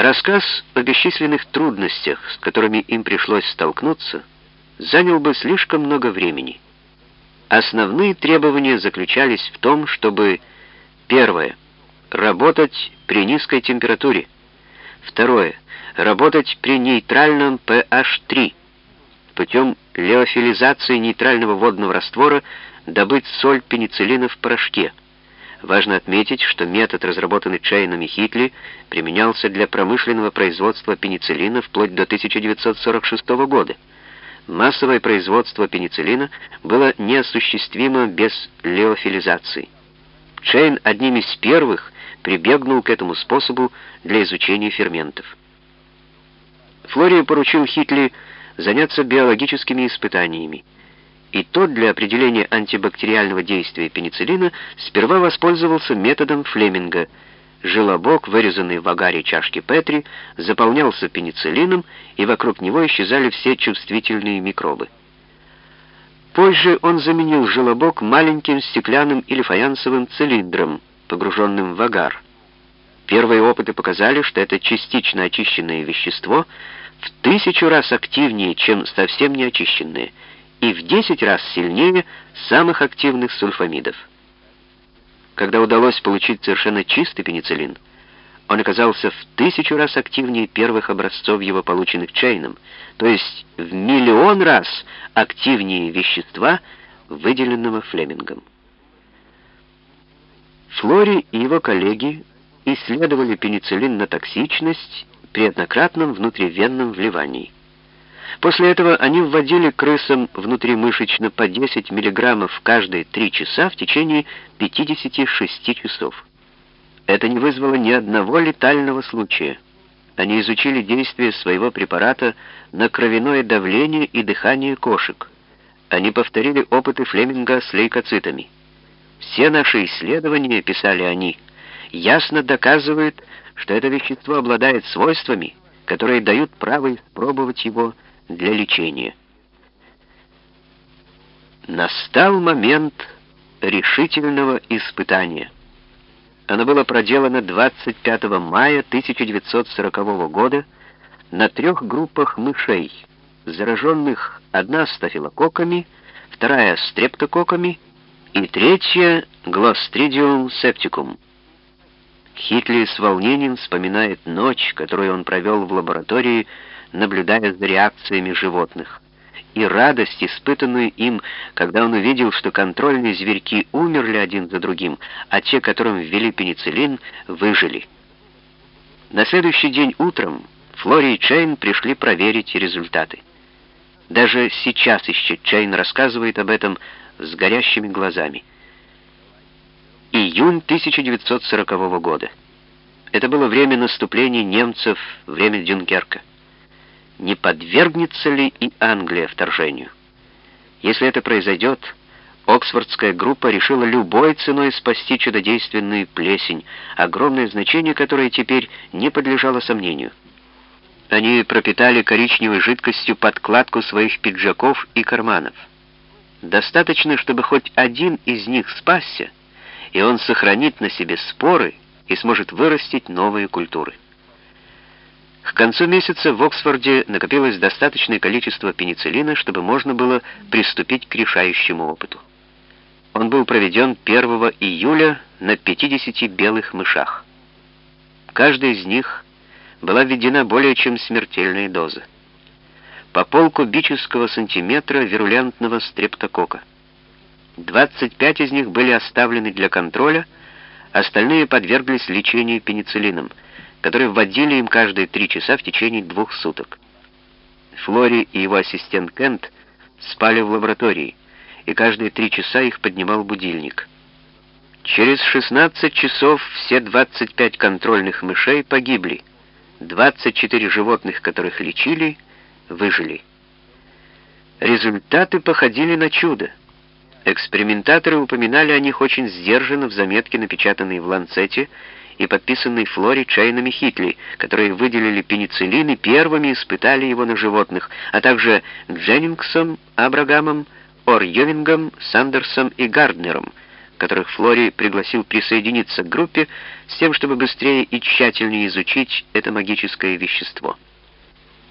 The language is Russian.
Рассказ о бесчисленных трудностях, с которыми им пришлось столкнуться, занял бы слишком много времени. Основные требования заключались в том, чтобы первое работать при низкой температуре. Второе работать при нейтральном pH 3 путем леофилизации нейтрального водного раствора добыть соль пенициллина в порошке. Важно отметить, что метод, разработанный Чейном и Хитли, применялся для промышленного производства пенициллина вплоть до 1946 года. Массовое производство пенициллина было неосуществимо без лиофилизации. Чейн одним из первых прибегнул к этому способу для изучения ферментов. Флори поручил Хитли заняться биологическими испытаниями и тот для определения антибактериального действия пенициллина сперва воспользовался методом Флеминга. Желобок, вырезанный в агаре чашки Петри, заполнялся пенициллином, и вокруг него исчезали все чувствительные микробы. Позже он заменил желобок маленьким стеклянным или фаянсовым цилиндром, погруженным в агар. Первые опыты показали, что это частично очищенное вещество в тысячу раз активнее, чем совсем неочищенное – и в 10 раз сильнее самых активных сульфамидов. Когда удалось получить совершенно чистый пенициллин, он оказался в тысячу раз активнее первых образцов его полученных Чейном, то есть в миллион раз активнее вещества, выделенного Флемингом. Флори и его коллеги исследовали пенициллин на токсичность при однократном внутривенном вливании. После этого они вводили крысам внутримышечно по 10 мг каждые 3 часа в течение 56 часов. Это не вызвало ни одного летального случая. Они изучили действие своего препарата на кровяное давление и дыхание кошек. Они повторили опыты Флеминга с лейкоцитами. «Все наши исследования, — писали они, — ясно доказывают, что это вещество обладает свойствами, которые дают право испробовать его для лечения. Настал момент решительного испытания. Оно было проделано 25 мая 1940 года на трех группах мышей, зараженных одна стафилококками, вторая стрептококками и третья глостридиум септикум. Хитли с волнением вспоминает ночь, которую он провел в лаборатории, наблюдая за реакциями животных, и радость, испытанную им, когда он увидел, что контрольные зверьки умерли один за другим, а те, которым ввели пенициллин, выжили. На следующий день утром Флори и Чейн пришли проверить результаты. Даже сейчас еще Чейн рассказывает об этом с горящими глазами. Июнь 1940 года. Это было время наступления немцев, время Дюнкерка не подвергнется ли и Англия вторжению. Если это произойдет, Оксфордская группа решила любой ценой спасти чудодейственную плесень, огромное значение которой теперь не подлежало сомнению. Они пропитали коричневой жидкостью подкладку своих пиджаков и карманов. Достаточно, чтобы хоть один из них спасся, и он сохранит на себе споры и сможет вырастить новые культуры. К концу месяца в Оксфорде накопилось достаточное количество пенициллина, чтобы можно было приступить к решающему опыту. Он был проведен 1 июля на 50 белых мышах. Каждой из них была введена более чем смертельная доза. По полкубического сантиметра вирулентного стрептокока. 25 из них были оставлены для контроля, остальные подверглись лечению пенициллином – которые вводили им каждые три часа в течение двух суток. Флори и его ассистент Кент спали в лаборатории, и каждые три часа их поднимал будильник. Через 16 часов все 25 контрольных мышей погибли. 24 животных, которых лечили, выжили. Результаты походили на чудо. Экспериментаторы упоминали о них очень сдержанно в заметке, напечатанной в «Ланцете», и подписанный Флори Чейнами Хитли, которые выделили пенициллин и первыми испытали его на животных, а также Дженнингсом, Абрагамом, Орьевингом, Сандерсом и Гарднером, которых Флори пригласил присоединиться к группе с тем, чтобы быстрее и тщательнее изучить это магическое вещество.